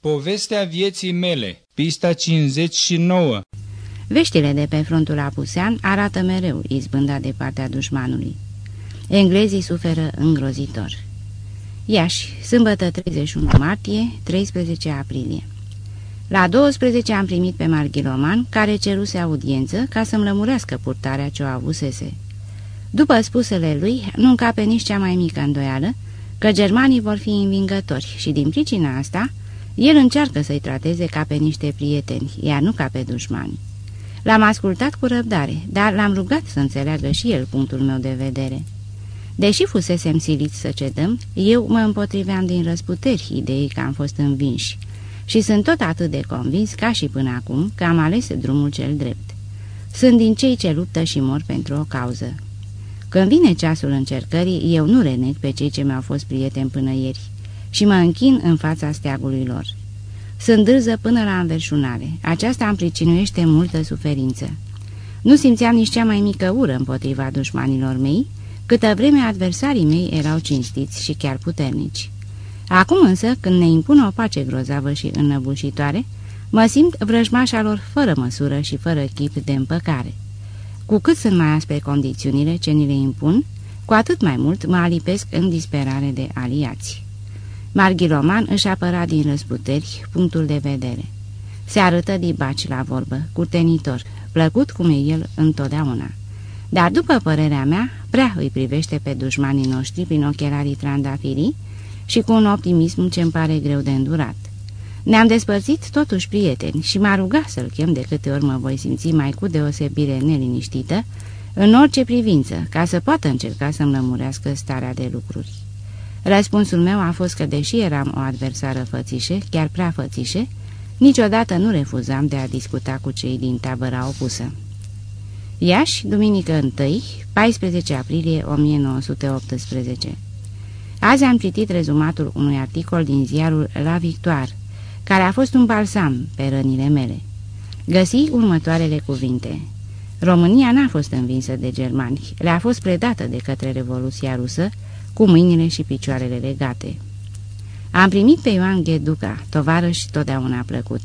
Povestea vieții mele, pista 59 Veștile de pe frontul apusean arată mereu izbânda de partea dușmanului. Englezii suferă îngrozitor. Iași, sâmbătă 31 martie, 13 aprilie. La 12 am primit pe Marghiloman, care ceruse audiență ca să-mi lămurească purtarea ce o avusese. După spusele lui, nu încape nici cea mai mică îndoială că germanii vor fi învingători și din pricina asta el încearcă să-i trateze ca pe niște prieteni, iar nu ca pe dușmani. L-am ascultat cu răbdare, dar l-am rugat să înțeleagă și el punctul meu de vedere. Deși fusesem silit să cedăm, eu mă împotriveam din răsputeri ideii că am fost învinși și sunt tot atât de convins ca și până acum că am ales drumul cel drept. Sunt din cei ce luptă și mor pentru o cauză. Când vine ceasul încercării, eu nu reneg pe cei ce mi-au fost prieteni până ieri și mă închin în fața steagului lor. Sunt dârză până la înverșunare. Aceasta îmi pricinuiește multă suferință. Nu simțeam nici cea mai mică ură împotriva dușmanilor mei, câtă vreme adversarii mei erau cinstiți și chiar puternici. Acum însă, când ne impun o pace grozavă și înnăbușitoare, mă simt vrăjmașa lor fără măsură și fără chip de împăcare. Cu cât sunt mai aspre condițiunile ce ni le impun, cu atât mai mult mă alipesc în disperare de aliați. Marghiloman își apăra din răsputeri punctul de vedere. Se arătă dibaci la vorbă, curtenitor, plăcut cum e el întotdeauna. Dar, după părerea mea, prea îi privește pe dușmanii noștri prin ochelarii trandafirii și cu un optimism ce îmi pare greu de îndurat. Ne-am despărțit totuși prieteni și m-a rugat să-l chem de câte ori mă voi simți mai cu deosebire neliniștită în orice privință, ca să poată încerca să-mi lămurească starea de lucruri. Răspunsul meu a fost că, deși eram o adversară fățișe, chiar prea fățișe, niciodată nu refuzam de a discuta cu cei din tabăra opusă. Iași, duminică 1, 14 aprilie 1918 Azi am citit rezumatul unui articol din ziarul La Victoire, care a fost un balsam pe rănile mele. Găsi următoarele cuvinte. România n-a fost învinsă de germani, le-a fost predată de către Revoluția Rusă, cu mâinile și picioarele legate. Am primit pe Ioan Gheduca, tovarăș totdeauna plăcut.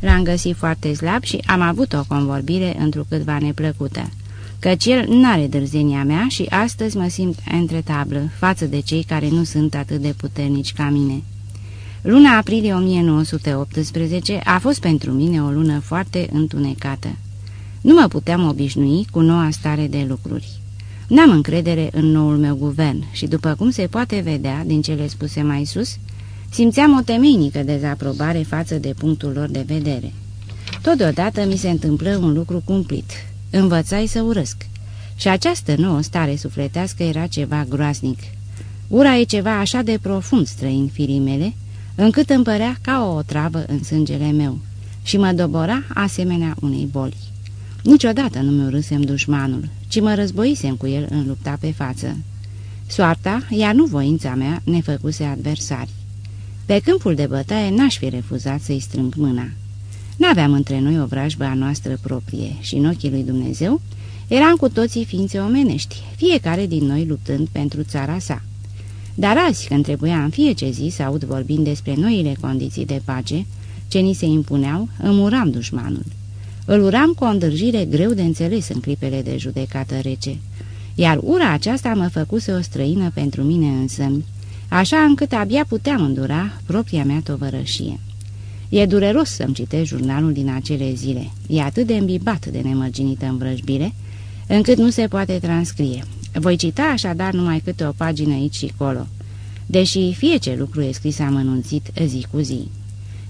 L-am găsit foarte slab și am avut o convorbire întrucâtva neplăcută, căci el n-are dârzenia mea și astăzi mă simt între tablă față de cei care nu sunt atât de puternici ca mine. Luna aprilie 1918 a fost pentru mine o lună foarte întunecată. Nu mă puteam obișnui cu noua stare de lucruri. N-am încredere în noul meu guvern și, după cum se poate vedea din cele spuse mai sus, simțeam o temeinică dezaprobare față de punctul lor de vedere. Totodată mi se întâmplă un lucru cumplit. Învățai să urăsc. Și această nouă stare sufletească era ceva groaznic. Ura e ceva așa de profund străin firii mele, încât îmi părea ca o otravă în sângele meu și mă dobora asemenea unei boli. Niciodată nu mi urâsem dușmanul, ci mă războisem cu el în lupta pe față. Soarta, iar nu voința mea, ne făcuse adversari. Pe câmpul de bătaie n-aș fi refuzat să-i strâng mâna. N-aveam între noi o vrajbă a noastră proprie și în ochii lui Dumnezeu eram cu toții ființe omenești, fiecare din noi luptând pentru țara sa. Dar azi, când trebuia în fiecare zi să aud vorbind despre noile condiții de pace ce ni se impuneau, îmi uram dușmanul. Îl uram cu o îndârjire greu de înțeles în clipele de judecată rece, iar ura aceasta mă făcuse o străină pentru mine însă, așa încât abia puteam îndura propria mea tovărășie. E dureros să-mi citesc jurnalul din acele zile, e atât de îmbibat de nemărginită învrăjbire, încât nu se poate transcrie. Voi cita așadar numai câte o pagină aici și colo, deși fie ce lucru e scris amănunțit zi cu zi.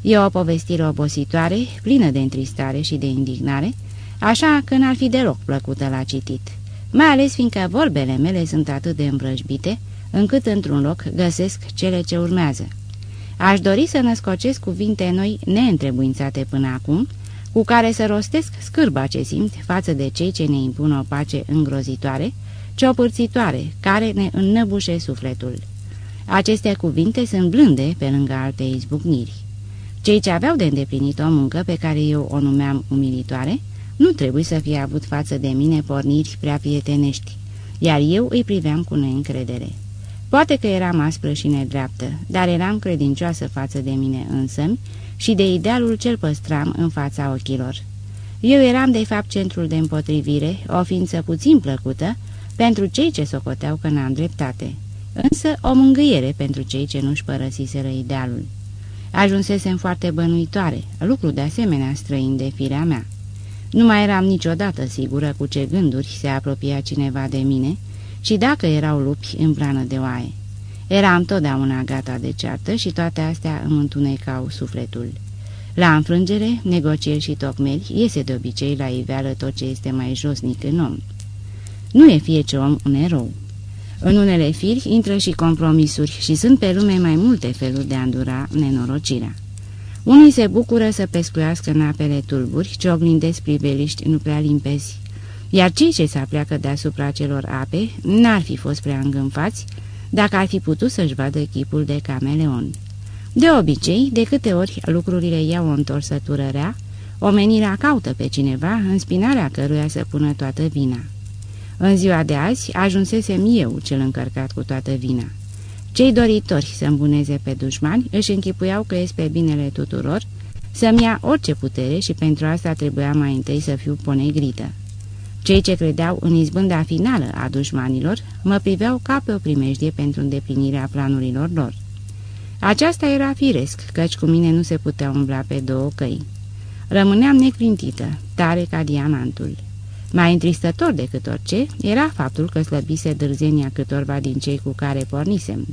E o povestire obositoare, plină de întristare și de indignare, așa că n-ar fi deloc plăcută la citit, mai ales fiindcă vorbele mele sunt atât de îmbrăjbite, încât într-un loc găsesc cele ce urmează. Aș dori să născocesc cuvinte noi neîntrebuințate până acum, cu care să rostesc scârba ce simt față de cei ce ne impun o pace îngrozitoare, ciopârțitoare, care ne înnăbușe sufletul. Aceste cuvinte sunt blânde pe lângă alte izbucniri. Cei ce aveau de îndeplinit o muncă pe care eu o numeam umilitoare, nu trebuie să fie avut față de mine porniri prea prietenești, iar eu îi priveam cu neîncredere. Poate că eram aspră și nedreaptă, dar eram credincioasă față de mine însămi și de idealul cel păstram în fața ochilor. Eu eram de fapt centrul de împotrivire, o ființă puțin plăcută, pentru cei ce socoteau că n-am dreptate, însă o mângâiere pentru cei ce nu-și părăsiseră idealul. Ajunsesem foarte bănuitoare, lucru de asemenea străin de firea mea. Nu mai eram niciodată sigură cu ce gânduri se apropia cineva de mine și dacă erau lupi în plană de oaie. Eram totdeauna gata de ceartă și toate astea îmi întunecau sufletul. La înfrângere, negocieri și tocmeri iese de obicei la iveală tot ce este mai josnic în om. Nu e fie ce om un erou. În unele firi intră și compromisuri și sunt pe lume mai multe feluri de a îndura nenorocirea. Unii se bucură să pescuiască în apele tulburi, ce oglindesc priveliști nu prea limpezi, iar cei ce se apleacă deasupra celor ape n-ar fi fost prea îngânfați dacă ar fi putut să-și vadă chipul de cameleon. De obicei, de câte ori lucrurile iau o întorsătură rea, omenirea caută pe cineva în spinarea căruia să pună toată vina. În ziua de azi ajunsesem eu cel încărcat cu toată vina. Cei doritori să îmbuneze pe dușmani își închipuiau că este binele tuturor să-mi ia orice putere și pentru asta trebuia mai întâi să fiu ponegrită. Cei ce credeau în izbânda finală a dușmanilor mă priveau ca pe o primejdie pentru îndeplinirea planurilor lor. Aceasta era firesc, căci cu mine nu se putea umbla pe două căi. Rămâneam neclintită, tare ca diamantul. Mai întristător decât orice era faptul că slăbise dârzenia câtorva din cei cu care pornisem.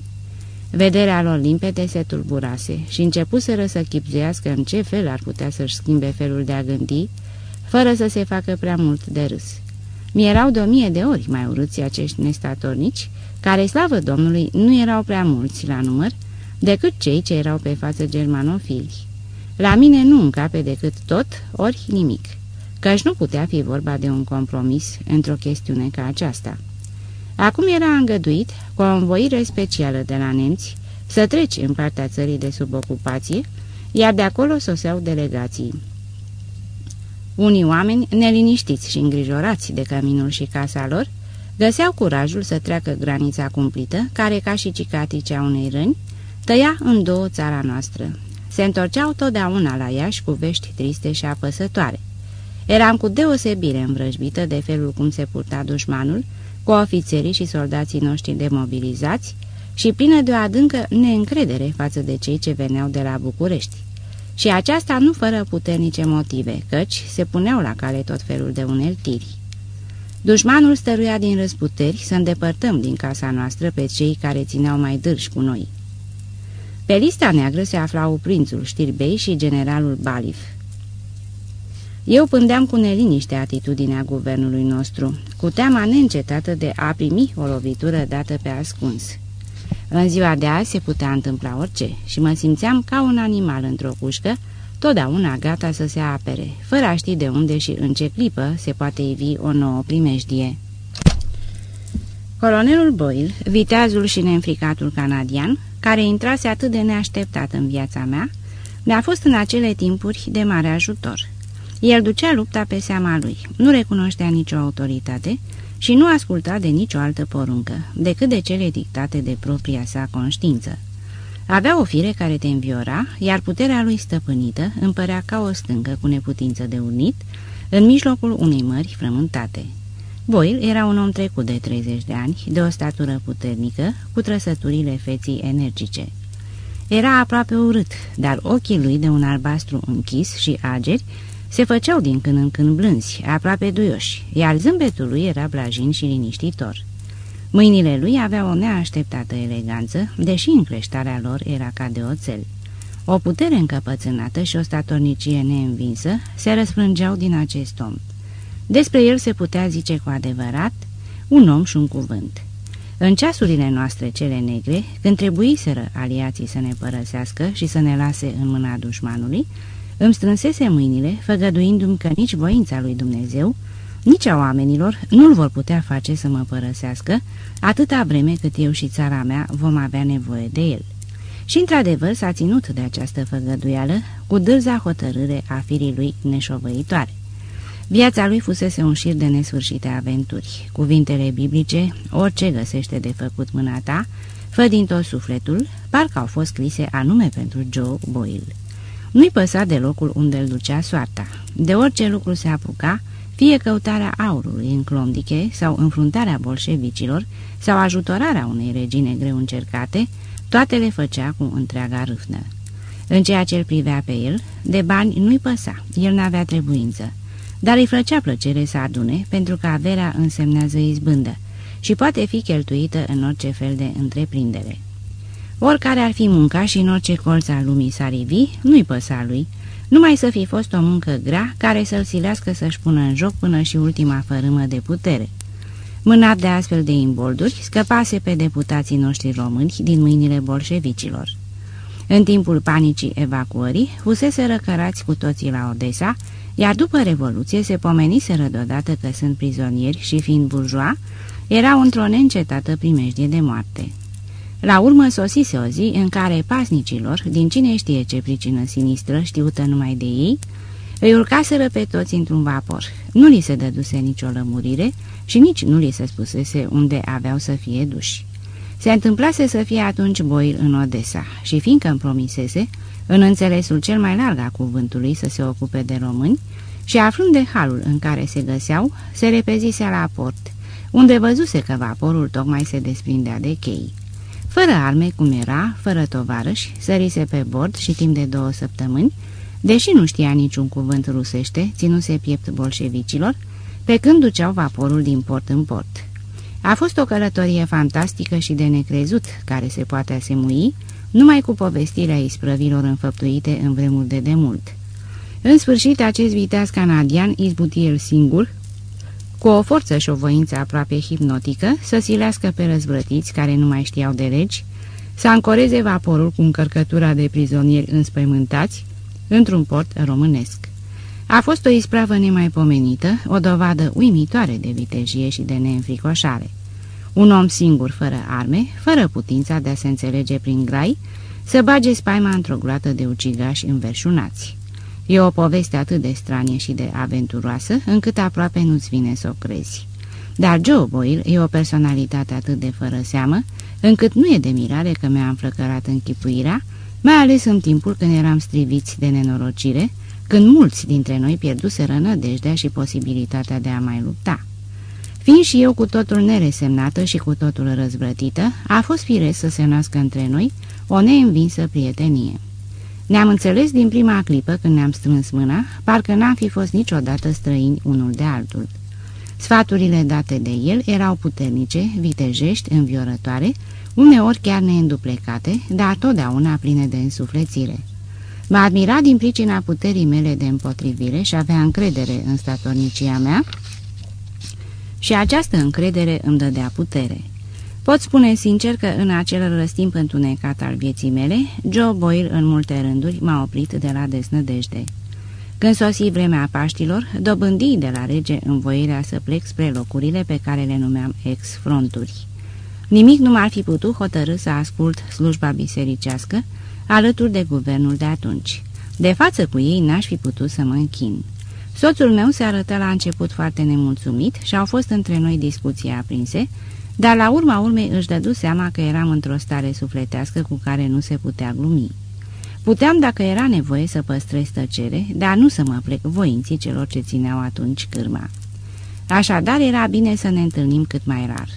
Vederea lor limpede se tulburase și începuseră să chipzuiască în ce fel ar putea să-și schimbe felul de a gândi, fără să se facă prea mult de râs. Mi-erau de o mie de ori mai urâți acești nestatornici, care, slavă Domnului, nu erau prea mulți la număr, decât cei ce erau pe față germanofili. La mine nu încape decât tot ori nimic căci nu putea fi vorba de un compromis într-o chestiune ca aceasta. Acum era îngăduit, cu o învoire specială de la nemți, să treci în partea țării de sub ocupație, iar de acolo soseau delegații. Unii oameni, neliniștiți și îngrijorați de căminul și casa lor, găseau curajul să treacă granița cumplită, care, ca și cicatricea unei răni, tăia în două țara noastră. Se întorceau totdeauna la Iași cu vești triste și apăsătoare. Eram cu deosebire învrăjbită de felul cum se purta dușmanul, cu ofițerii și soldații noștri demobilizați și plină de o adâncă neîncredere față de cei ce veneau de la București. Și aceasta nu fără puternice motive, căci se puneau la cale tot felul de uneltiri. Dușmanul stăruia din răsputeri să îndepărtăm din casa noastră pe cei care țineau mai dârși cu noi. Pe lista neagră se aflau prințul Știrbei și generalul Balif. Eu pândeam cu neliniște atitudinea guvernului nostru, cu teama neîncetată de a primi o lovitură dată pe ascuns. În ziua de azi se putea întâmpla orice și mă simțeam ca un animal într-o cușcă, totdeauna gata să se apere, fără a ști de unde și în ce clipă se poate ivi o nouă primejdie. Colonelul Boyle, viteazul și neînfricatul canadian, care intrase atât de neașteptat în viața mea, mi-a fost în acele timpuri de mare ajutor. El ducea lupta pe seama lui, nu recunoștea nicio autoritate și nu asculta de nicio altă poruncă, decât de cele dictate de propria sa conștiință. Avea o fire care te înviora, iar puterea lui stăpânită împărea ca o stâncă cu neputință de unit, în mijlocul unei mări frământate. Boyle era un om trecut de 30 de ani, de o statură puternică, cu trăsăturile feții energice. Era aproape urât, dar ochii lui de un albastru închis și ageri se făceau din când în când blânzi, aproape duioși, iar zâmbetul lui era blajin și liniștitor. Mâinile lui aveau o neașteptată eleganță, deși încreștarea lor era ca de oțel. O putere încăpățânată și o statornicie neînvinsă se răsfrângeau din acest om. Despre el se putea zice cu adevărat un om și un cuvânt. În ceasurile noastre cele negre, când trebuiseră aliații să ne părăsească și să ne lase în mâna dușmanului, îmi strânsese mâinile, făgăduindu-mi că nici voința lui Dumnezeu, nici a oamenilor nu-l vor putea face să mă părăsească, atâta vreme cât eu și țara mea vom avea nevoie de el. Și într-adevăr s-a ținut de această făgăduială cu dârza hotărâre a firii lui neșovăitoare. Viața lui fusese un șir de nesfârșite aventuri. Cuvintele biblice, orice găsește de făcut mâna ta, fă din tot sufletul, parcă au fost scrise anume pentru Joe Boyle. Nu-i păsa de locul unde îl ducea soarta. De orice lucru se apuca, fie căutarea aurului în Clondiche sau înfruntarea bolșevicilor sau ajutorarea unei regine greu încercate, toate le făcea cu întreaga râfnă. În ceea ce îl privea pe el, de bani nu-i păsa, el n-avea trebuință, dar îi făcea plăcere să adune, pentru că averea însemnează izbândă și poate fi cheltuită în orice fel de întreprindere. Oricare ar fi munca și în orice colț al lumii s-ar ivi, nu-i păsa lui, numai să fi fost o muncă grea care să-l silească să-și pună în joc până și ultima fărâmă de putere. Mânat de astfel de imbolduri, scăpase pe deputații noștri români din mâinile bolșevicilor. În timpul panicii evacuării, fusese răcărați cu toții la Odessa, iar după Revoluție se pomeniseră deodată că sunt prizonieri și, fiind burjoa, erau într-o neîncetată primejdie de moarte. La urmă sosise o zi în care pasnicilor, din cine știe ce pricină sinistră știută numai de ei, îi urcaseră pe toți într-un vapor. Nu li se dăduse nicio lămurire și nici nu li se spusese unde aveau să fie duși. Se întâmplase să fie atunci boi în Odessa și fiindcă îmi promisese, în înțelesul cel mai larg a cuvântului să se ocupe de români, și aflând de halul în care se găseau, se repezise la port, unde văzuse că vaporul tocmai se desprindea de chei. Fără arme, cum era, fără tovarăși, sărise pe bord și timp de două săptămâni, deși nu știa niciun cuvânt rusește, ținuse piept bolșevicilor, pe când duceau vaporul din port în port. A fost o călătorie fantastică și de necrezut, care se poate asemui numai cu povestirea isprăvilor înfăptuite în vremuri de demult. În sfârșit, acest viteaz canadian izbuti el singur, cu o forță și o voință aproape hipnotică, să silească pe răzvrătiți care nu mai știau de legi, să ancoreze vaporul cu încărcătura de prizonieri înspăimântați într-un port românesc. A fost o ispravă nemaipomenită, o dovadă uimitoare de vitejie și de neînfricoșare. Un om singur, fără arme, fără putința de a se înțelege prin grai, să bage spaima într-o gloată de ucigași înverșunați. E o poveste atât de stranie și de aventuroasă, încât aproape nu-ți vine să o crezi. Dar Joe Boyle e o personalitate atât de fără seamă, încât nu e de mirare că mi-a înflăcărat închipuirea, mai ales în timpul când eram striviți de nenorocire, când mulți dintre noi pierduseră nădejdea și posibilitatea de a mai lupta. Fiind și eu cu totul neresemnată și cu totul răzvrătită, a fost firesc să se nască între noi o neînvinsă prietenie. Ne-am înțeles din prima clipă când ne-am strâns mâna, parcă n-am fi fost niciodată străini unul de altul. Sfaturile date de el erau puternice, vitejești, înviorătoare, uneori chiar neînduplecate, dar totdeauna pline de însuflețire. Mă admira din pricina puterii mele de împotrivire și avea încredere în statornicia mea și această încredere îmi dădea putere. Pot spune sincer că în acel răstimp întunecat al vieții mele, Joe Boyle în multe rânduri m-a oprit de la desnădejde. Când sosi vremea Paștilor, dobândi de la rege învoirea să plec spre locurile pe care le numeam ex-fronturi. Nimic nu m-ar fi putut hotărâ să ascult slujba bisericească alături de guvernul de atunci. De față cu ei n-aș fi putut să mă închin. Soțul meu se arătă la început foarte nemulțumit și au fost între noi discuții aprinse, dar la urma urmei își dădu seama că eram într-o stare sufletească cu care nu se putea glumi. Puteam, dacă era nevoie, să păstrez tăcere, dar nu să mă plec voinții celor ce țineau atunci cârma. Așadar, era bine să ne întâlnim cât mai rar.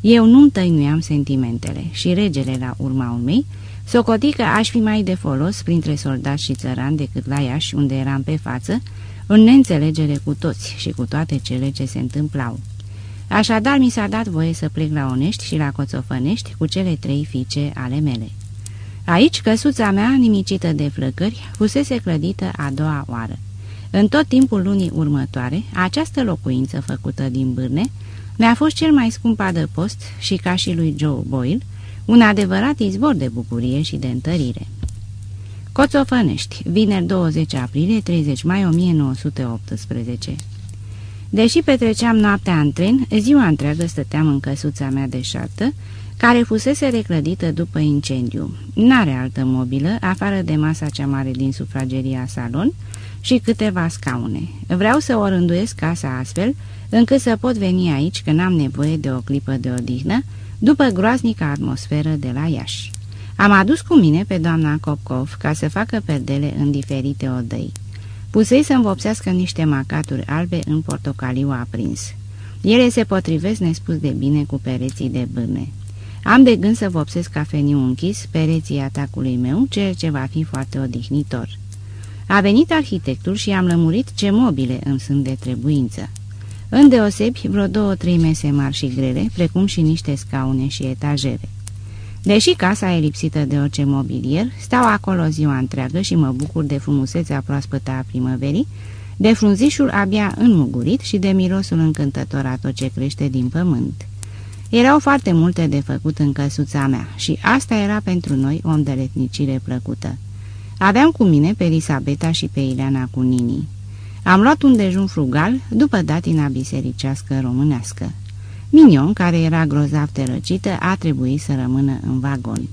Eu nu-mi tăinuiam sentimentele și regele, la urma urmei, socoti că aș fi mai de folos printre soldați și țărani decât la Iași, unde eram pe față, în neînțelegere cu toți și cu toate cele ce se întâmplau. Așadar, mi s-a dat voie să plec la Onești și la Coțofănești cu cele trei fiice ale mele. Aici, căsuța mea, nimicită de flăcări, fusese clădită a doua oară. În tot timpul lunii următoare, această locuință făcută din bârne mi-a fost cel mai scump adăpost și ca și lui Joe Boyle, un adevărat izvor de bucurie și de întărire. Coțofănești, vineri 20 aprilie, 30 mai 1918 Deși petreceam noaptea în tren, ziua întreagă stăteam în căsuța mea de șartă, care fusese reclădită după incendiu. N-are altă mobilă, afară de masa cea mare din sufrageria salon și câteva scaune. Vreau să o rânduiesc casa astfel, încât să pot veni aici când am nevoie de o clipă de odihnă, după groaznica atmosferă de la Iași. Am adus cu mine pe doamna Copcov ca să facă perdele în diferite odăi. Pusei să învopsească niște macaturi albe în portocaliu aprins. Ele se potrivesc nespus de bine cu pereții de bârne. Am de gând să vopsesc cafeniu închis pereții atacului meu, ceea ce va fi foarte odihnitor. A venit arhitectul și am lămurit ce mobile îmi sunt de trebuință. Îndeosebi vreo două-trei mese mari și grele, precum și niște scaune și etajere. Deși casa e lipsită de orice mobilier, stau acolo ziua întreagă și mă bucur de frumusețea proaspătă a primăverii, de frunzișul abia înmugurit și de mirosul încântător a tot ce crește din pământ. Erau foarte multe de făcut în căsuța mea și asta era pentru noi o îndeletnicire plăcută. Aveam cu mine pe Elisabeta și pe Ileana cu Nini. Am luat un dejun frugal după datina bisericească românească. Minion, care era grozav tărăcită, a trebuit să rămână în vagon.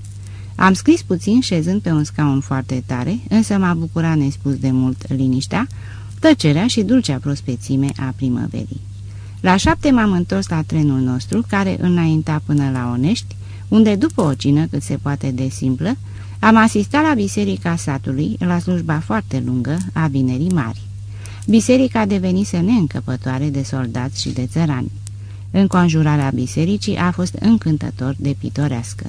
Am scris puțin șezând pe un scaun foarte tare, însă m-a bucurat nespus de mult liniștea, tăcerea și dulcea prospețime a primăverii. La șapte m-am întors la trenul nostru, care înainta până la Onești, unde, după o cină cât se poate de simplă, am asistat la biserica satului, la slujba foarte lungă a Vinerii Mari. Biserica devenise neîncăpătoare de soldați și de țărani. Înconjurarea bisericii a fost încântător de pitorească.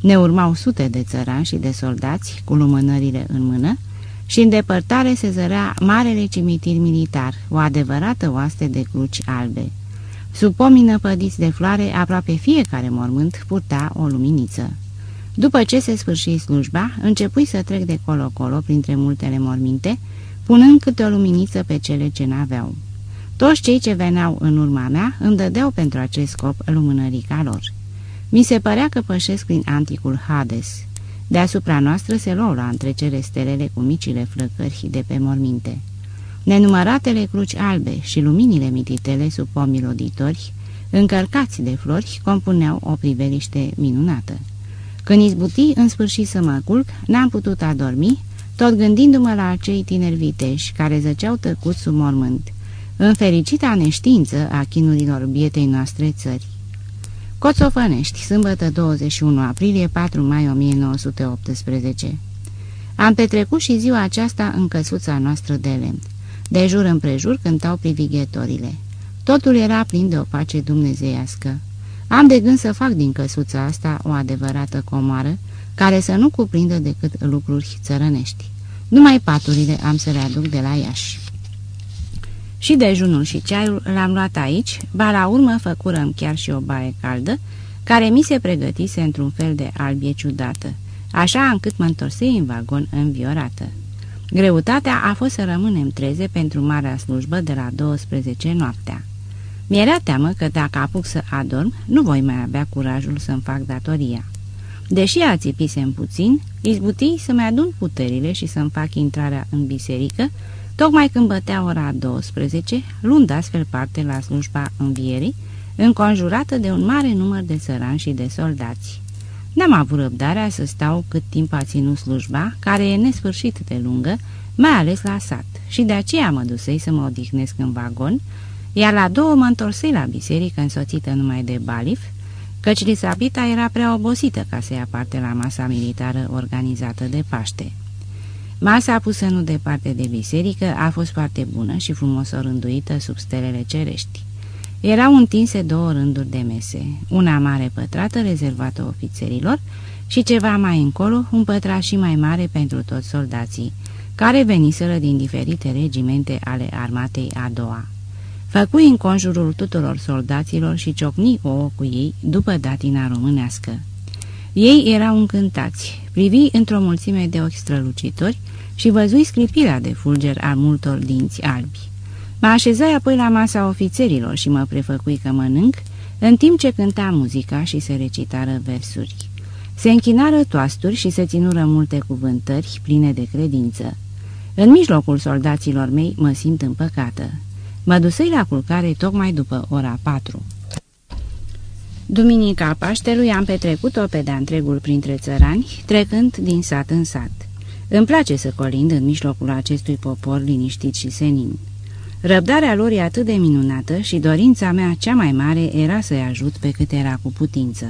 Ne urmau sute de țărani și de soldați cu lumânările în mână și în depărtare se zărea marele cimitir militar, o adevărată oaste de cruci albe. Sub pomii năpădiți de floare, aproape fiecare mormânt purta o luminiță. După ce se sfârși slujba, începui să trec de colo-colo printre multele morminte, punând câte o luminiță pe cele ce n-aveau. Toți cei ce veneau în urma mea îmi dădeau pentru acest scop lumânărica lor. Mi se părea că pășesc prin anticul Hades. Deasupra noastră se luau la întrecere stelele cu micile flăcări de pe morminte. Nenumăratele cruci albe și luminile mititele sub pomii roditori, încărcați de flori, compuneau o priveliște minunată. Când izbuti în sfârșit să mă culc, n-am putut adormi, tot gândindu-mă la acei tineri viteși care zăceau tăcut sub mormânt, în fericita neștiință a chinurilor bietei noastre țări. Coțofănești, sâmbătă 21 aprilie 4 mai 1918 Am petrecut și ziua aceasta în căsuța noastră de lemn. De jur împrejur cântau privighetorile. Totul era plin de o pace dumnezeiască. Am de gând să fac din căsuța asta o adevărată comoară, care să nu cuprindă decât lucruri țărănești. Numai paturile am să le aduc de la Iași. Și dejunul și ceaiul l-am luat aici, ba la urmă făcurăm chiar și o baie caldă, care mi se pregătise într-un fel de albie ciudată, așa încât mă întorsei în vagon înviorată. Greutatea a fost să rămânem treze pentru marea slujbă de la 12 noaptea. Mi-era teamă că dacă apuc să adorm, nu voi mai avea curajul să-mi fac datoria. Deși ațipisem puțin, izbutii să-mi adun puterile și să-mi fac intrarea în biserică, tocmai când bătea ora 12, luând astfel parte la slujba învierii, înconjurată de un mare număr de țărani și de soldați. N-am avut răbdarea să stau cât timp a ținut slujba, care e nesfârșit de lungă, mai ales la sat, și de aceea mă dusei să mă odihnesc în vagon, iar la două mă întorsei la biserică însoțită numai de Balif, căci Lisabita era prea obosită ca să ia parte la masa militară organizată de Paște. Masa pusă nu departe de biserică a fost foarte bună și frumos orânduită sub stelele cerești. Erau întinse două rânduri de mese, una mare pătrată rezervată ofițerilor și ceva mai încolo un pătrat și mai mare pentru toți soldații, care veniseră din diferite regimente ale armatei a doua. Făcui în conjurul tuturor soldaților și ciocni ouă cu ei după datina românească. Ei erau încântați, privi într-o mulțime de ochi strălucitori și văzui scripirea de fulger a multor dinți albi. Mă așezai apoi la masa ofițerilor și mă prefăcui că mănânc, în timp ce cânta muzica și se recitară versuri. Se închinară toasturi și se ținură multe cuvântări pline de credință. În mijlocul soldaților mei mă simt împăcată. Mă dusei la culcare tocmai după ora patru. Duminica Paștelui am petrecut-o pe de întregul printre țărani, trecând din sat în sat. Îmi place să colind în mijlocul acestui popor liniștit și senin. Răbdarea lor e atât de minunată și dorința mea cea mai mare era să-i ajut pe cât era cu putință.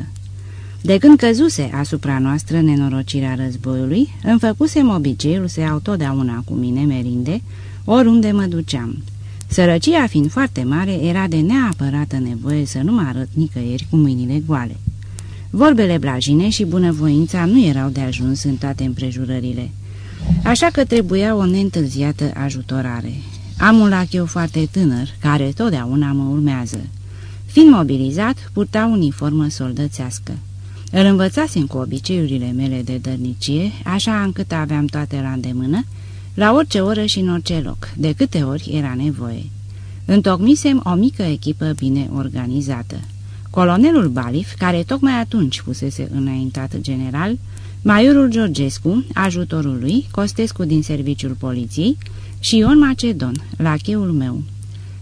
De când căzuse asupra noastră nenorocirea războiului, îmi făcusem obiceiul să iau totdeauna cu mine merinde, oriunde mă duceam. Sărăcia fiind foarte mare, era de neapărată nevoie să nu mă arăt nicăieri cu mâinile goale. Vorbele blajine și bunăvoința nu erau de ajuns în toate împrejurările. Așa că trebuia o neîntârziată ajutorare. Am un lacheu foarte tânăr, care totdeauna mă urmează. Fiind mobilizat, purta uniformă soldățească. Îl învățasem cu obiceiurile mele de dărnicie, așa încât aveam toate la îndemână, la orice oră și în orice loc, de câte ori era nevoie. Întocmisem o mică echipă bine organizată. Colonelul Balif, care tocmai atunci fusese înaintat general, Maiorul Georgescu, ajutorul lui, Costescu din serviciul poliției și Ion Macedon, lacheul meu.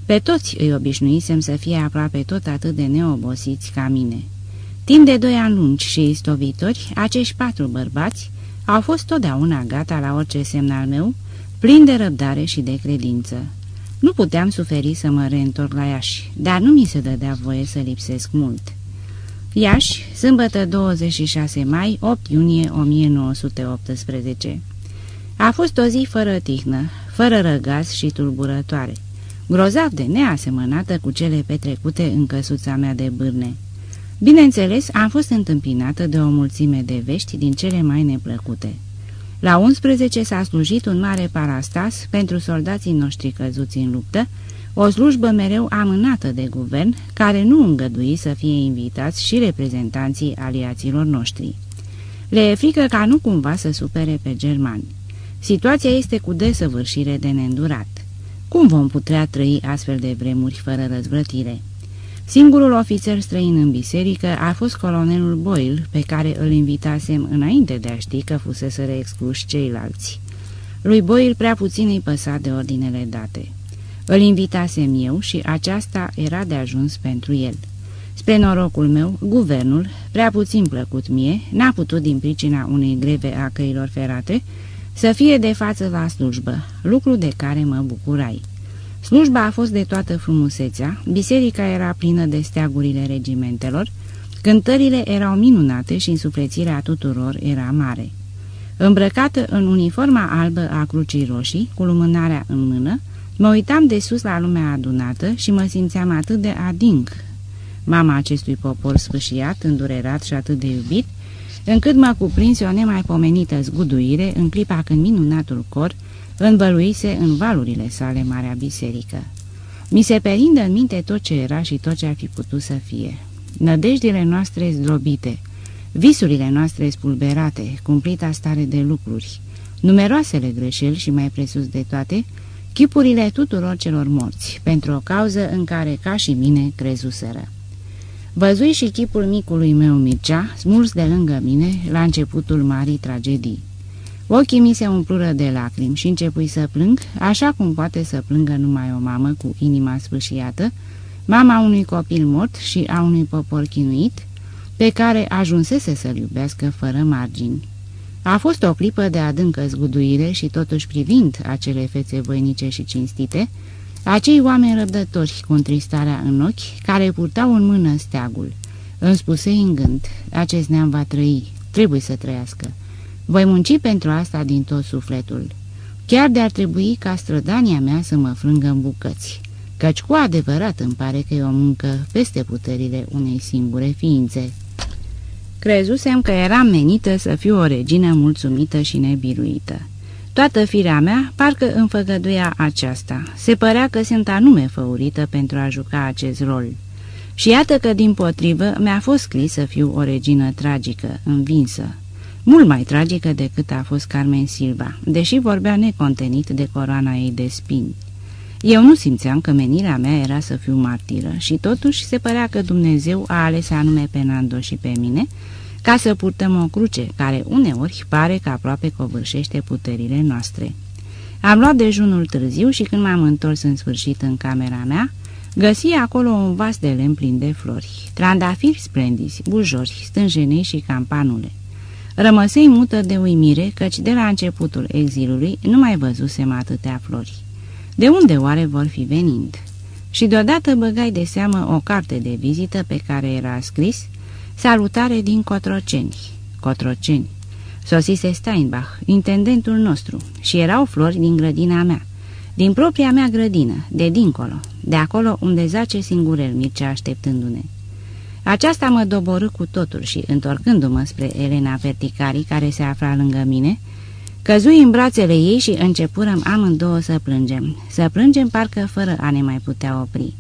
Pe toți îi obișnuisem să fie aproape tot atât de neobosiți ca mine. Timp de doi ani lungi și istovitori, acești patru bărbați au fost totdeauna gata la orice semn al meu, plin de răbdare și de credință. Nu puteam suferi să mă reîntorc la Iași, dar nu mi se dădea voie să lipsesc mult. Iași, sâmbătă 26 mai, 8 iunie 1918 A fost o zi fără tihnă, fără răgaz și tulburătoare, grozav de neasemănată cu cele petrecute în căsuța mea de bârne. Bineînțeles, am fost întâmpinată de o mulțime de vești din cele mai neplăcute. La 11 s-a slujit un mare parastas pentru soldații noștri căzuți în luptă, o slujbă mereu amânată de guvern, care nu îngădui să fie invitați și reprezentanții aliaților noștri. Le e frică ca nu cumva să supere pe germani. Situația este cu desăvârșire de neîndurat. Cum vom putea trăi astfel de vremuri fără răzvrătire? Singurul ofițer străin în biserică a fost colonelul Boyle, pe care îl invitasem înainte de a ști că fusese excluși ceilalți. Lui Boyle prea puțin îi păsa de ordinele date. Îl invitasem eu și aceasta era de ajuns pentru el. Spre norocul meu, guvernul, prea puțin plăcut mie, n-a putut din pricina unei greve a căilor ferate să fie de față la slujbă, lucru de care mă bucurai. Slujba a fost de toată frumusețea, biserica era plină de steagurile regimentelor, cântările erau minunate și însuflețirea tuturor era mare. Îmbrăcată în uniforma albă a Crucii Roșii, cu lumânarea în mână, mă uitam de sus la lumea adunată și mă simțeam atât de adânc, mama acestui popor sfâșiat, îndurerat și atât de iubit, încât mă cuprinse o nemaipomenită zguduire în clipa când minunatul cor învăluise în valurile sale Marea Biserică. Mi se perindă în minte tot ce era și tot ce ar fi putut să fie. Nădejdile noastre zdrobite, visurile noastre spulberate, cumplita stare de lucruri, numeroasele greșeli și mai presus de toate, chipurile tuturor celor morți, pentru o cauză în care, ca și mine, crezuseră. Văzui și chipul micului meu Mircea, smuls de lângă mine, la începutul marii tragedii. Ochii mi se umplură de lacrimi și începui să plâng, așa cum poate să plângă numai o mamă cu inima sfâșiată, mama unui copil mort și a unui popor chinuit, pe care ajunsese să-l iubească fără margini. A fost o clipă de adâncă zguduire și totuși privind acele fețe voinice și cinstite, acei oameni răbdători cu întristarea în ochi, care purtau în mână steagul. Îmi spuse în gând, acest neam va trăi, trebuie să trăiască. Voi munci pentru asta din tot sufletul. Chiar de-ar trebui ca strădania mea să mă frângă în bucăți, căci cu adevărat îmi pare că e o muncă peste puterile unei singure ființe. Crezusem că eram menită să fiu o regină mulțumită și nebiruită. Toată firea mea parcă înfăgăduia aceasta. Se părea că sunt anume făurită pentru a juca acest rol. Și iată că, din potrivă, mi-a fost scris să fiu o regină tragică, învinsă mult mai tragică decât a fost Carmen Silva, deși vorbea necontenit de coroana ei de spini. Eu nu simțeam că menirea mea era să fiu martiră și totuși se părea că Dumnezeu a ales anume pe Nando și pe mine ca să purtăm o cruce care uneori pare că aproape covârșește puterile noastre. Am luat dejunul târziu și când m-am întors în sfârșit în camera mea, găsi acolo un vas de lemn plin de flori, trandafiri splendizi, bujori, stânjenei și campanule. Rămăsei mută de uimire, căci de la începutul exilului nu mai văzusem atâtea flori. De unde oare vor fi venind? Și deodată băgai de seamă o carte de vizită pe care era scris Salutare din Cotroceni. Cotroceni. Sosise Steinbach, intendentul nostru, și erau flori din grădina mea. Din propria mea grădină, de dincolo, de acolo unde zace singurel Mircea așteptându-ne. Aceasta mă doborâ cu totul și, întorcându-mă spre Elena Verticari, care se afla lângă mine, căzui în brațele ei și începurăm amândouă să plângem. Să plângem parcă fără a ne mai putea opri.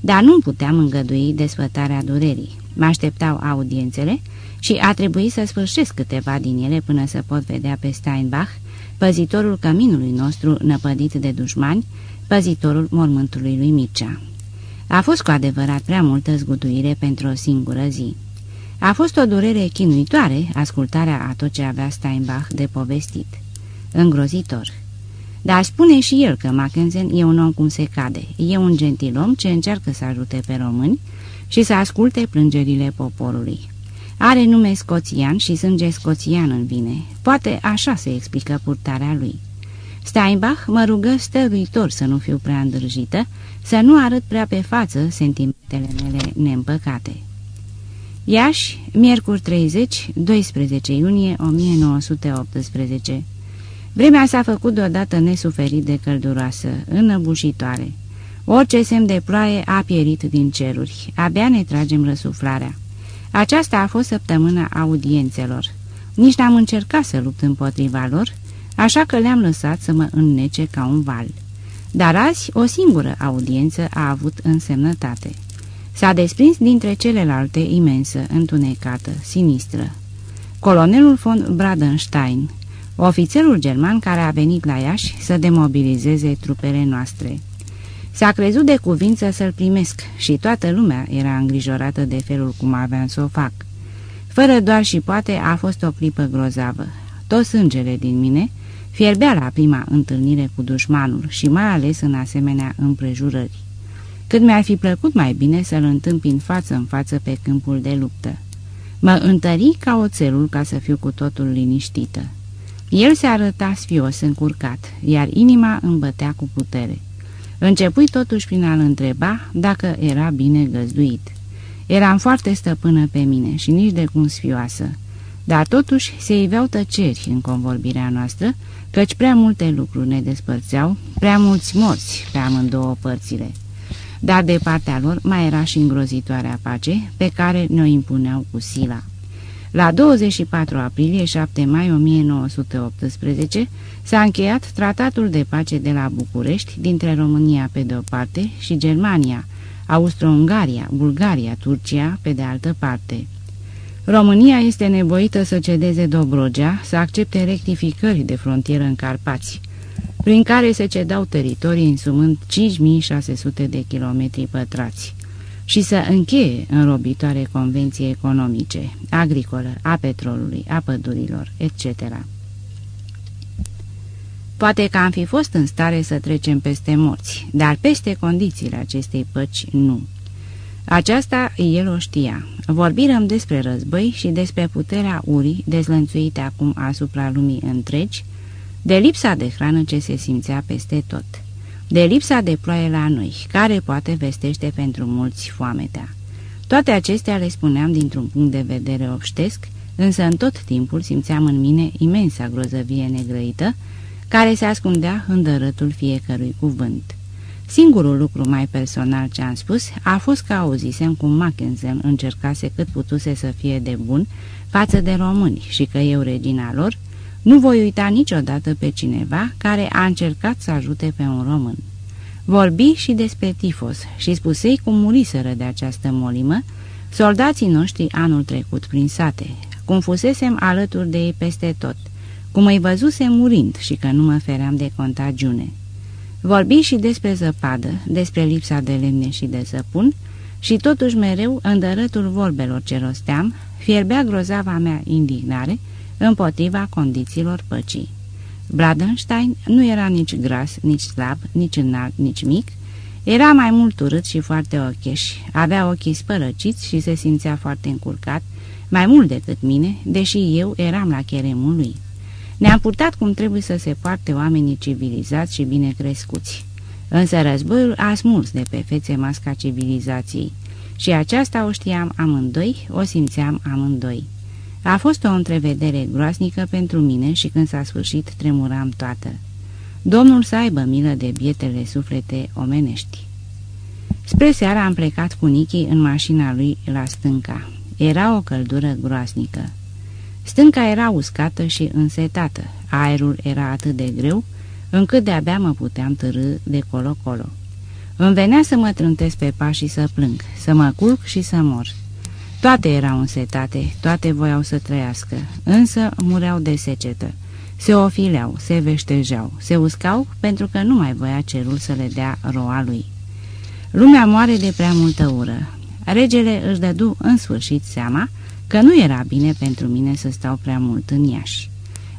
Dar nu puteam îngădui desfătarea durerii. Mă așteptau audiențele și a trebuit să sfârșesc câteva din ele până să pot vedea pe Steinbach, păzitorul căminului nostru năpădit de dușmani, păzitorul mormântului lui Mircea. A fost cu adevărat prea multă zguduire pentru o singură zi. A fost o durere chinuitoare ascultarea a tot ce avea Steinbach de povestit. Îngrozitor. Dar spune și el că Mackensen e un om cum se cade. E un gentil om ce încearcă să ajute pe români și să asculte plângerile poporului. Are nume scoțian și sânge scoțian în vine. Poate așa se explică purtarea lui. Steinbach mă rugă stăruitor să nu fiu prea îndrăjită, să nu arăt prea pe față sentimentele mele neîmpăcate. Iași, miercuri 30, 12 iunie 1918 Vremea s-a făcut deodată nesuferit de călduroasă, înăbușitoare. Orice semn de ploaie a pierit din ceruri, abia ne tragem răsuflarea. Aceasta a fost săptămâna audiențelor. Nici n-am încercat să lupt împotriva lor, așa că le-am lăsat să mă înnece ca un val. Dar azi o singură audiență a avut însemnătate. S-a desprins dintre celelalte imensă, întunecată, sinistră. Colonelul von Bradenstein, ofițerul german care a venit la Iași să demobilizeze trupele noastre. S-a crezut de cuvință să-l primesc și toată lumea era îngrijorată de felul cum aveam să o fac. Fără doar și poate a fost o clipă grozavă. Tot sângele din mine fierbea la prima întâlnire cu dușmanul și mai ales în asemenea împrejurări. Cât mi-ar fi plăcut mai bine să-l întâmpin față în față pe câmpul de luptă. Mă întări ca oțelul ca să fiu cu totul liniștită. El se arăta sfios încurcat, iar inima îmi bătea cu putere. Începui totuși prin a-l întreba dacă era bine găzduit. Eram foarte stăpână pe mine și nici de cum sfioasă, dar totuși se iveau tăceri în convorbirea noastră, căci prea multe lucruri ne despărțeau, prea mulți morți pe amândouă părțile. Dar de partea lor mai era și îngrozitoarea pace pe care ne-o impuneau cu sila. La 24 aprilie 7 mai 1918 s-a încheiat tratatul de pace de la București dintre România pe de-o parte și Germania, Austro-Ungaria, Bulgaria, Turcia pe de altă parte. România este nevoită să cedeze Dobrogea, să accepte rectificări de frontieră în Carpați, prin care se cedau teritorii însumând 5600 de kilometri pătrați și să încheie înrobitoare convenții economice, agricolă, a petrolului, a pădurilor, etc. Poate că am fi fost în stare să trecem peste morți, dar peste condițiile acestei păci nu. Aceasta el o știa. Vorbirăm despre război și despre puterea urii dezlănțuite acum asupra lumii întregi, de lipsa de hrană ce se simțea peste tot de lipsa de ploaie la noi, care poate vestește pentru mulți foametea. Toate acestea le spuneam dintr-un punct de vedere obștesc, însă în tot timpul simțeam în mine imensa grozăvie negrăită, care se ascundea în dărătul fiecărui cuvânt. Singurul lucru mai personal ce am spus a fost că auzisem cum Mackensen încercase cât putuse să fie de bun față de români și că eu, regina lor, nu voi uita niciodată pe cineva care a încercat să ajute pe un român. Vorbi și despre tifos și spusei cum muriseră de această molimă soldații noștri anul trecut prin sate, cum fusesem alături de ei peste tot, cum îi văzusem murind și că nu mă feream de contagiune. Vorbi și despre zăpadă, despre lipsa de lemne și de săpun și totuși mereu, îndărătul vorbelor ce rosteam, fierbea grozava mea indignare, împotriva condițiilor păcii. Bradenstein nu era nici gras, nici slab, nici înalt, nici mic, era mai mult urât și foarte ocheș, avea ochii spărăciți și se simțea foarte încurcat, mai mult decât mine, deși eu eram la cheremul lui. Ne-am purtat cum trebuie să se poarte oamenii civilizați și bine crescuți. Însă războiul a smuls de pe fețe masca civilizației Și aceasta o știam amândoi, o simțeam amândoi. A fost o întrevedere groasnică pentru mine și când s-a sfârșit tremuram toată. Domnul să aibă milă de bietele suflete omenești. Spre seara am plecat cu Nichi în mașina lui la stânca. Era o căldură groasnică. Stânca era uscată și însetată, aerul era atât de greu, încât de-abia mă puteam târâ de colo-colo. Îmi venea să mă trântesc pe pași și să plâng, să mă culc și să mor. Toate erau însetate, toate voiau să trăiască, însă mureau de secetă. Se ofileau, se veștejeau, se uscau pentru că nu mai voia cerul să le dea roa lui. Lumea moare de prea multă ură. Regele își dădu în sfârșit seama că nu era bine pentru mine să stau prea mult în Iași.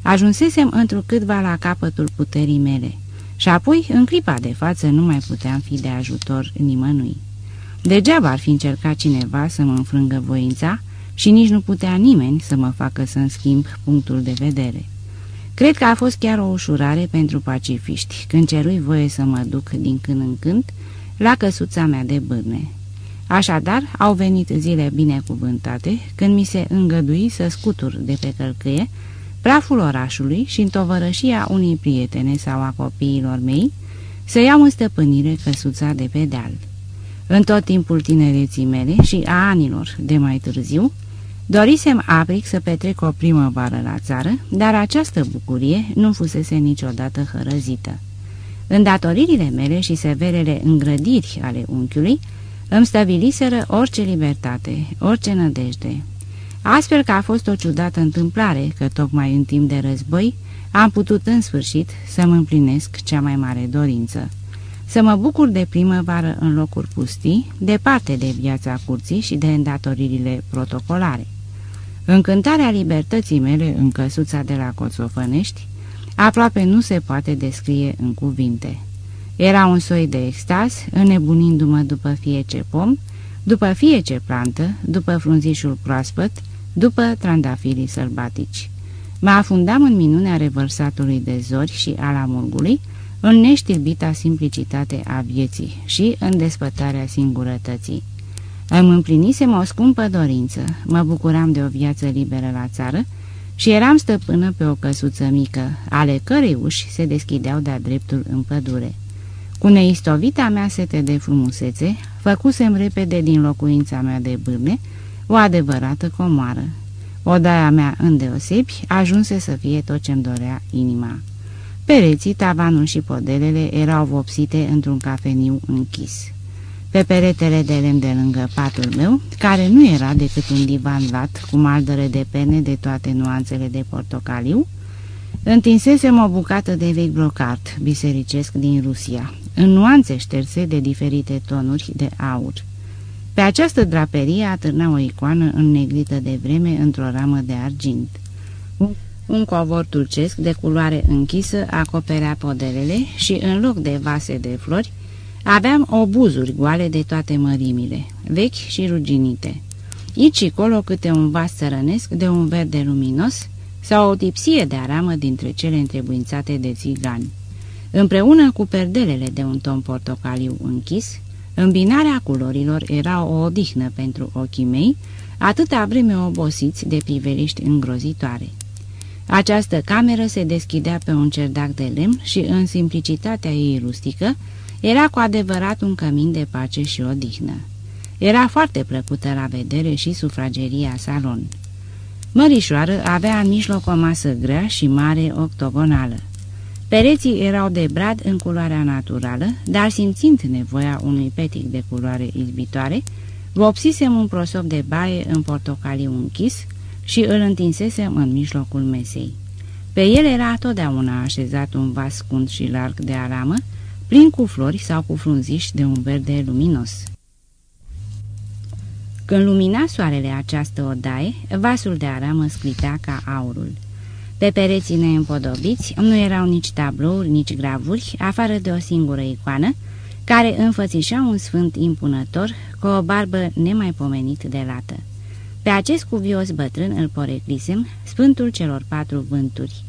Ajunsesem întrucâtva la capătul puterii mele și apoi, în clipa de față, nu mai puteam fi de ajutor nimănui. Degeaba ar fi încercat cineva să mă înfrângă voința și nici nu putea nimeni să mă facă să-mi schimb punctul de vedere. Cred că a fost chiar o ușurare pentru pacifiști, când cerui voie să mă duc din când în când la căsuța mea de bârne. Așadar, au venit zile binecuvântate, când mi se îngădui să scutur de pe călcâie praful orașului și în tovărășia unei prietene sau a copiilor mei, să iau în stăpânire căsuța de pe deal. În tot timpul tinereții mele și a anilor de mai târziu, dorisem apric să petrec o primăvară la țară, dar această bucurie nu fusese niciodată hărăzită. Îndatoririle mele și severele îngrădiri ale unchiului îmi stabiliseră orice libertate, orice nădejde. Astfel că a fost o ciudată întâmplare că tocmai în timp de război am putut în sfârșit să-mi împlinesc cea mai mare dorință. Să mă bucur de primăvară în locuri pustii, departe de viața curții și de îndatoririle protocolare. Încântarea libertății mele în căsuța de la Coțofănești aproape nu se poate descrie în cuvinte. Era un soi de extaz, înnebunindu-mă după fie ce pom, după fie ce plantă, după frunzișul proaspăt, după trandafirii sălbatici. Mă afundam în minunea revărsatului de zori și al amurgului, în neștirbita simplicitate a vieții și în despătarea singurătății. Îmi împlinisem o scumpă dorință, mă bucuram de o viață liberă la țară și eram stăpână pe o căsuță mică, ale cărei uși se deschideau de-a dreptul în pădure. Cu neistovita mea sete de frumusețe, făcusem repede din locuința mea de bârne o adevărată comoară. Odaia mea îndeosebi ajunse să fie tot ce-mi dorea inima. Pereții, tavanul și podelele erau vopsite într-un cafeniu închis. Pe peretele de lemn de lângă patul meu, care nu era decât un divan lat cu maldăre de pene de toate nuanțele de portocaliu, întinsesem o bucată de vechi brocart bisericesc din Rusia, în nuanțe șterse de diferite tonuri de aur. Pe această draperie atârna o icoană înnegrită de vreme într-o ramă de argint. Un covor turcesc de culoare închisă acoperea podelele și în loc de vase de flori aveam obuzuri goale de toate mărimile, vechi și ruginite. Aici și colo câte un vas țărănesc de un verde luminos sau o tipsie de aramă dintre cele întrebuințate de țigani. Împreună cu perdelele de un ton portocaliu închis, îmbinarea culorilor era o odihnă pentru ochii mei, atâta vreme obosiți de priveliști îngrozitoare. Această cameră se deschidea pe un cerdac de lemn și, în simplicitatea ei rustică, era cu adevărat un cămin de pace și odihnă. Era foarte plăcută la vedere și sufrageria salon. Mărișoară avea în mijloc o masă grea și mare octogonală. Pereții erau de brad în culoarea naturală, dar simțind nevoia unui petic de culoare izbitoare, vopsisem un prosop de baie în portocaliu închis și îl întinsesem în mijlocul mesei. Pe el era totdeauna așezat un vas scund și larg de aramă, plin cu flori sau cu frunziși de un verde luminos. Când lumina soarele această odaie, vasul de aramă sclitea ca aurul. Pe pereții neîmpodobiți nu erau nici tablouri, nici gravuri, afară de o singură icoană, care înfățișa un sfânt impunător cu o barbă nemaipomenit de lată. Pe acest cuvios bătrân îl poreclisem, sfântul celor patru vânturi,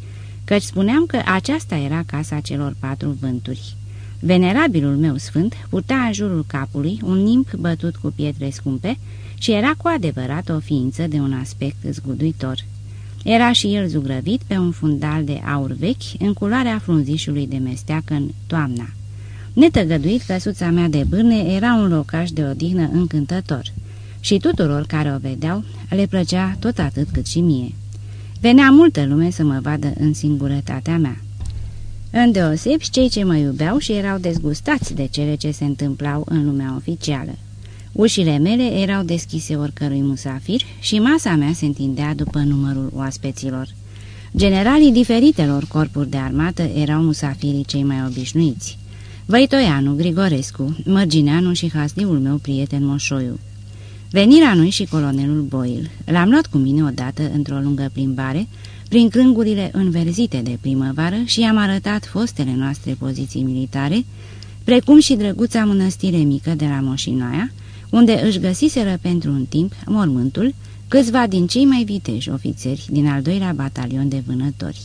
căci spuneam că aceasta era casa celor patru vânturi. Venerabilul meu sfânt purta în jurul capului un nimb bătut cu pietre scumpe și era cu adevărat o ființă de un aspect zguduitor. Era și el zugrăvit pe un fundal de aur vechi în culoarea frunzișului de mesteacă în toamna. Netăgăduit, căsuța mea de bârne era un locaș de odihnă încântător și tuturor care o vedeau le plăcea tot atât cât și mie. Venea multă lume să mă vadă în singurătatea mea. Îndeosebi cei ce mă iubeau și erau dezgustați de cele ce se întâmplau în lumea oficială. Ușile mele erau deschise oricărui musafir și masa mea se întindea după numărul oaspeților. Generalii diferitelor corpuri de armată erau musafirii cei mai obișnuiți. Văitoianu, Grigorescu, Mărgineanu și hasniul meu prieten Moșoiu. Venirea noi și colonelul Boil. L-am luat cu mine odată într-o lungă plimbare, prin crângurile înverzite de primăvară și i-am arătat fostele noastre poziții militare, precum și drăguța mănăstire mică de la Moșinoaia, unde își găsiseră pentru un timp mormântul câțiva din cei mai viteji ofițeri din al doilea batalion de vânători.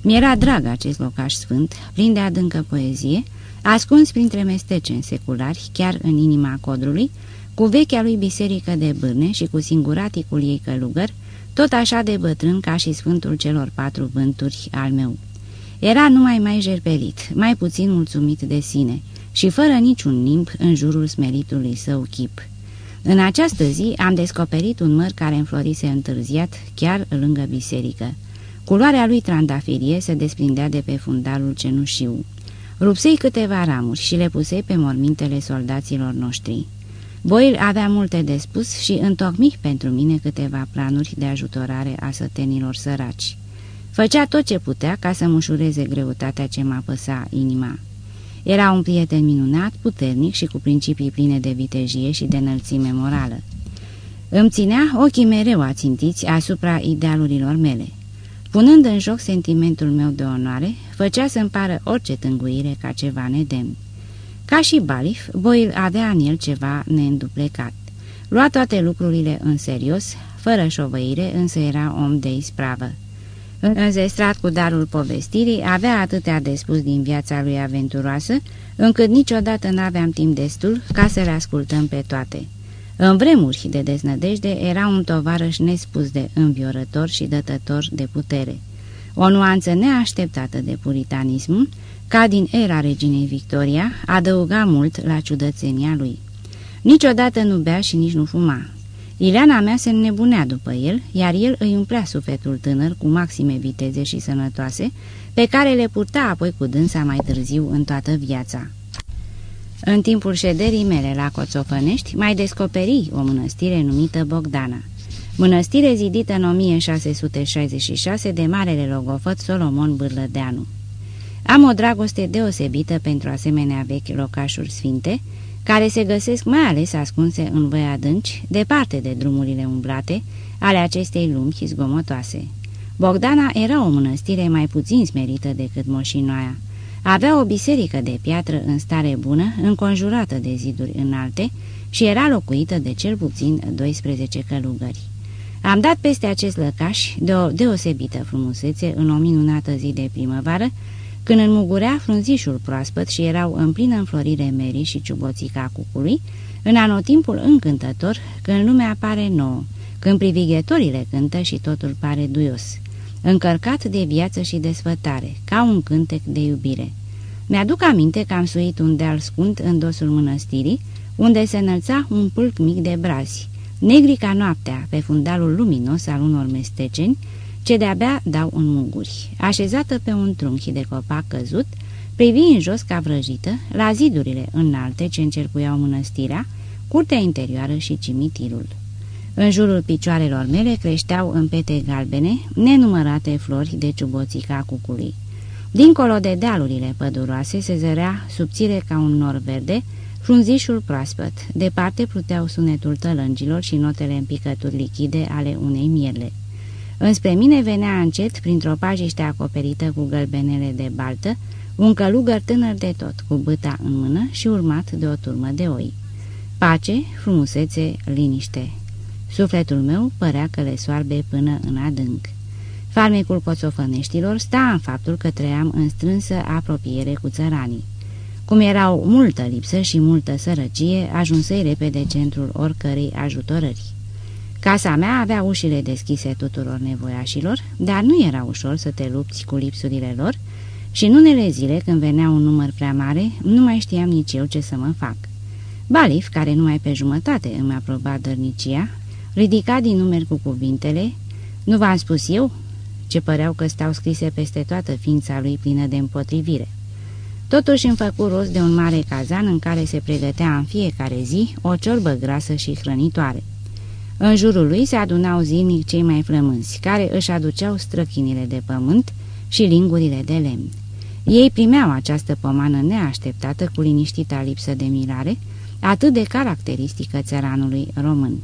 Mi-era drag acest locaș sfânt, plin de adâncă poezie, ascuns printre mestece seculari, chiar în inima codrului, cu vechea lui biserică de bârne și cu singuraticul ei călugăr, tot așa de bătrân ca și sfântul celor patru vânturi al meu. Era numai mai jerpelit, mai puțin mulțumit de sine și fără niciun nimb în jurul smeritului său chip. În această zi am descoperit un măr care înflorise întârziat chiar lângă biserică. Culoarea lui trandafirie se desprindea de pe fundalul cenușiu. Rupsei câteva ramuri și le pusei pe mormintele soldaților noștri. Boil avea multe de spus și întocmi pentru mine câteva planuri de ajutorare a sătenilor săraci. Făcea tot ce putea ca să mușureze greutatea ce mă apăsa inima. Era un prieten minunat, puternic și cu principii pline de vitejie și de înălțime morală. Îmi ținea ochii mereu ațintiți asupra idealurilor mele. Punând în joc sentimentul meu de onoare, făcea să-mi pară orice tânguire ca ceva nedemn. Ca și Balif, Boil avea în el ceva neînduplecat. Lua toate lucrurile în serios, fără șovăire, însă era om de ispravă. Înzestrat cu darul povestirii, avea atâtea de spus din viața lui aventuroasă, încât niciodată n-aveam timp destul ca să le ascultăm pe toate. În vremuri de deznădejde era un tovarăș nespus de înviorător și dătător de putere. O nuanță neașteptată de puritanism, ca din era reginei Victoria, adăuga mult la ciudățenia lui. Niciodată nu bea și nici nu fuma. Ileana mea se înnebunea după el, iar el îi umplea sufletul tânăr cu maxime viteze și sănătoase, pe care le purta apoi cu dânsa mai târziu în toată viața. În timpul șederii mele la Coțofănești, mai descoperi o mănăstire numită Bogdana. Mănăstire zidită în 1666 de marele logofăt Solomon Bârlădeanu. Am o dragoste deosebită pentru asemenea vechi locașuri sfinte, care se găsesc mai ales ascunse în voi adânci, departe de drumurile umblate ale acestei lumi zgomotoase. Bogdana era o mănăstire mai puțin smerită decât Moșinoaia. Avea o biserică de piatră în stare bună, înconjurată de ziduri înalte și era locuită de cel puțin 12 călugări. Am dat peste acest lăcaș de o deosebită frumusețe în o minunată zi de primăvară, când înmugurea frunzișul proaspăt și erau în plină înflorire merii și ciuboțica cucului, în anotimpul încântător, când lumea pare nouă, când privighetorile cântă și totul pare duios, încărcat de viață și desfătare, ca un cântec de iubire. Mi-aduc aminte că am suit un deal scund în dosul mănăstirii, unde se înălța un pâlc mic de brazi, negri ca noaptea, pe fundalul luminos al unor mesteceni, ce de-abia dau în muguri. Așezată pe un trunchi de copac căzut, privi în jos ca vrăjită la zidurile înalte ce încercuiau mănăstirea, curtea interioară și cimitirul. În jurul picioarelor mele creșteau în pete galbene nenumărate flori de ciuboțica cucului. Dincolo de dealurile păduroase se zărea, subțire ca un nor verde, frunzișul proaspăt. Departe pluteau sunetul tălângilor și notele împicături lichide ale unei mierle. Înspre mine venea încet, printr-o pajiște acoperită cu gălbenele de baltă, un călugăr tânăr de tot, cu băta în mână și urmat de o turmă de oi. Pace, frumusețe, liniște. Sufletul meu părea că le soarbe până în adânc. Farmecul coțofăneștilor sta în faptul că trăiam în strânsă apropiere cu țăranii. Cum erau multă lipsă și multă sărăcie, ajunsei repede centrul oricărei ajutorări. Casa mea avea ușile deschise tuturor nevoiașilor, dar nu era ușor să te lupți cu lipsurile lor și în unele zile, când venea un număr prea mare, nu mai știam nici eu ce să mă fac. Balif, care numai pe jumătate îmi aproba dărnicia, ridica din numeri cu cuvintele, Nu v-am spus eu?" ce păreau că stau scrise peste toată ființa lui plină de împotrivire. Totuși îmi făcu rost de un mare cazan în care se pregătea în fiecare zi o ciorbă grasă și hrănitoare. În jurul lui se adunau zilnic cei mai flămânzi, care își aduceau străchinile de pământ și lingurile de lemn. Ei primeau această pomană neașteptată cu liniștita lipsă de mirare, atât de caracteristică țăranului român.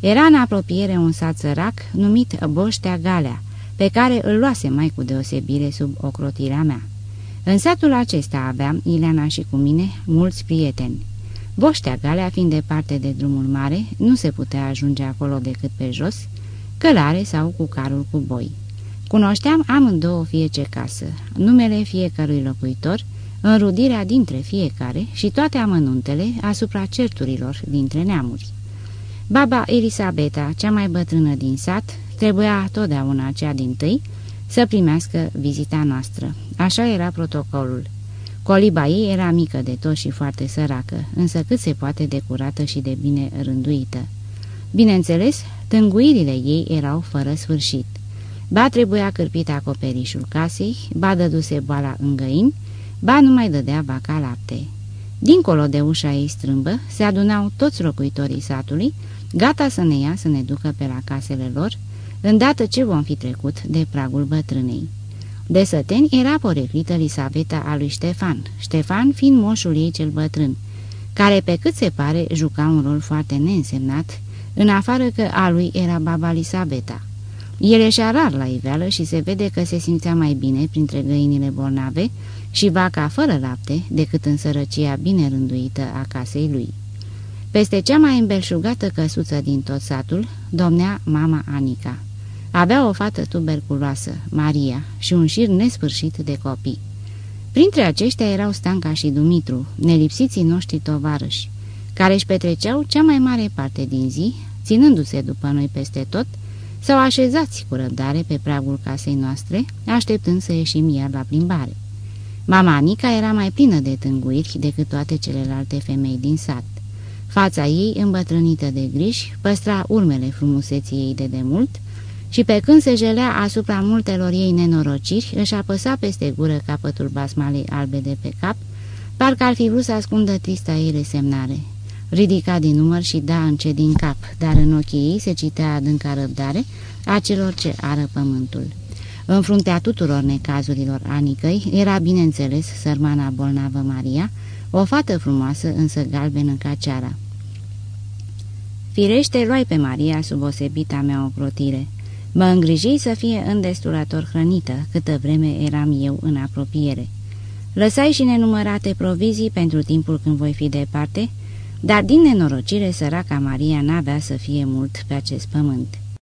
Era în apropiere un sat sărac numit Boștea Galea, pe care îl luase mai cu deosebire sub ocrotirea mea. În satul acesta aveam, Ileana și cu mine, mulți prieteni. Boștea Galea, fiind departe de drumul mare, nu se putea ajunge acolo decât pe jos, călare sau cu carul cu boi. Cunoșteam amândouă fiece casă, numele fiecărui locuitor, înrudirea dintre fiecare și toate amănuntele asupra certurilor dintre neamuri. Baba Elisabeta, cea mai bătrână din sat, trebuia totdeauna cea din tâi să primească vizita noastră. Așa era protocolul. Coliba ei era mică de tot și foarte săracă, însă cât se poate de curată și de bine rânduită. Bineînțeles, tânguirile ei erau fără sfârșit. Ba trebuia cârpit acoperișul casei, ba dăduse boala în găini, ba nu mai dădea vaca lapte. Dincolo de ușa ei strâmbă se adunau toți locuitorii satului, gata să ne ia să ne ducă pe la casele lor, îndată ce vom fi trecut de pragul bătrânei. De săteni era poreclită Lisaveta a lui Ștefan, Ștefan fiind moșul ei cel bătrân, care pe cât se pare juca un rol foarte neînsemnat, în afară că a lui era baba Lisabeta. El ieșea rar la iveală și se vede că se simțea mai bine printre găinile bolnave și vaca fără lapte decât în sărăcia bine rânduită a casei lui. Peste cea mai îmbelșugată căsuță din tot satul domnea mama Anica. Avea o fată tuberculoasă, Maria, și un șir nesfârșit de copii. Printre aceștia erau Stanca și Dumitru, nelipsiții noștri tovarăși, care își petreceau cea mai mare parte din zi, ținându-se după noi peste tot, sau așezați cu răbdare pe pragul casei noastre, așteptând să ieșim iar la plimbare. Mama Anica era mai plină de tânguiri decât toate celelalte femei din sat. Fața ei, îmbătrânită de griji, păstra urmele frumuseții ei de demult și pe când se jelea asupra multelor ei nenorociri, își apăsa peste gură capătul basmalei albe de pe cap, parcă ar fi vrut să ascundă trista ei resemnare. Ridica din număr și da încet din cap, dar în ochii ei se citea adânca răbdare a celor ce ară pământul. În fruntea tuturor necazurilor Anicăi era, bineînțeles, sărmana bolnavă Maria, o fată frumoasă, însă galbenă ca ceara. Firește, luai pe Maria sub osebita mea ocrotire. Mă îngriji să fie îndestulator hrănită, câtă vreme eram eu în apropiere. Lăsai și nenumărate provizii pentru timpul când voi fi departe, dar din nenorocire săraca Maria n-avea să fie mult pe acest pământ.